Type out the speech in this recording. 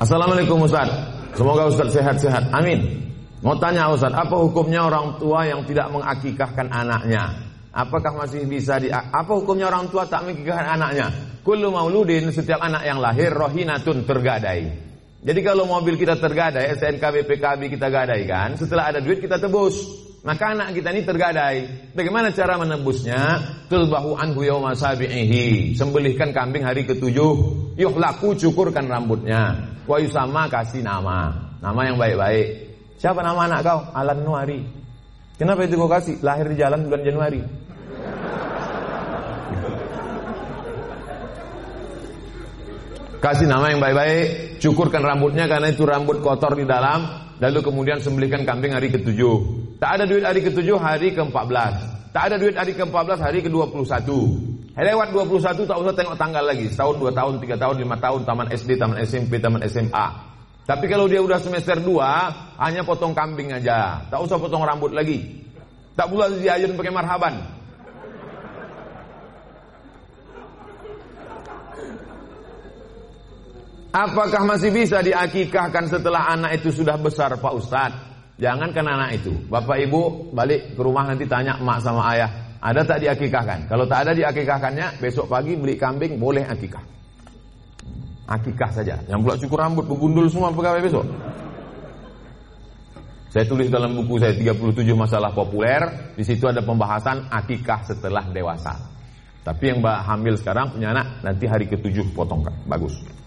Assalamualaikum Ustaz. Semoga Ustaz sehat-sehat. Amin. Mau tanya Ustaz, apa hukumnya orang tua yang tidak mengakikahkan anaknya? Apakah masih bisa di apa hukumnya orang tua tak mengakikahkan anaknya? Kullu mauludin setiap anak yang lahir rohinatun tergadai. Jadi kalau mobil kita tergadai, STNK BPKB kita gadaikan, setelah ada duit kita tebus. Maka anak kita ini tergadai. Bagaimana cara menebusnya? Tulbahu anhu yawma sabi'ihi. Sembelihkan kambing hari ketujuh. Yuhlaku cukurkan rambutnya. Wa yusama kasih nama. Nama yang baik-baik. Siapa nama anak kau? Alan Nuari. Kenapa itu kau kasih? Lahir di jalan bulan Januari. Kasih nama yang baik-baik, cukurkan rambutnya karena itu rambut kotor di dalam, lalu kemudian sembelihkan kambing hari ketujuh. Tak ada duit hari ketujuh, hari ke-14. Tak ada duit hari ke-14, hari ke-21. Lewat 21 tak usah tengok tanggal lagi. Setahun, dua tahun, tiga tahun, lima tahun, taman SD, taman SMP, taman SMA. Tapi kalau dia udah semester 2, hanya potong kambing aja. Tak usah potong rambut lagi. Tak pula diayun pakai marhaban. Apakah masih bisa diakikahkan setelah anak itu sudah besar Pak Ustadz? Jangankan anak itu. Bapak ibu balik ke rumah nanti tanya emak sama ayah. Ada tak diakikahkan? Kalau tak ada diakikahkannya, besok pagi beli kambing boleh akikah. Akikah saja. Yang pula cukur rambut, begundul semua pegawai besok. Saya tulis dalam buku saya 37 masalah populer. Di situ ada pembahasan akikah setelah dewasa. Tapi yang mbak hamil sekarang punya anak nanti hari ketujuh potongkan. Bagus.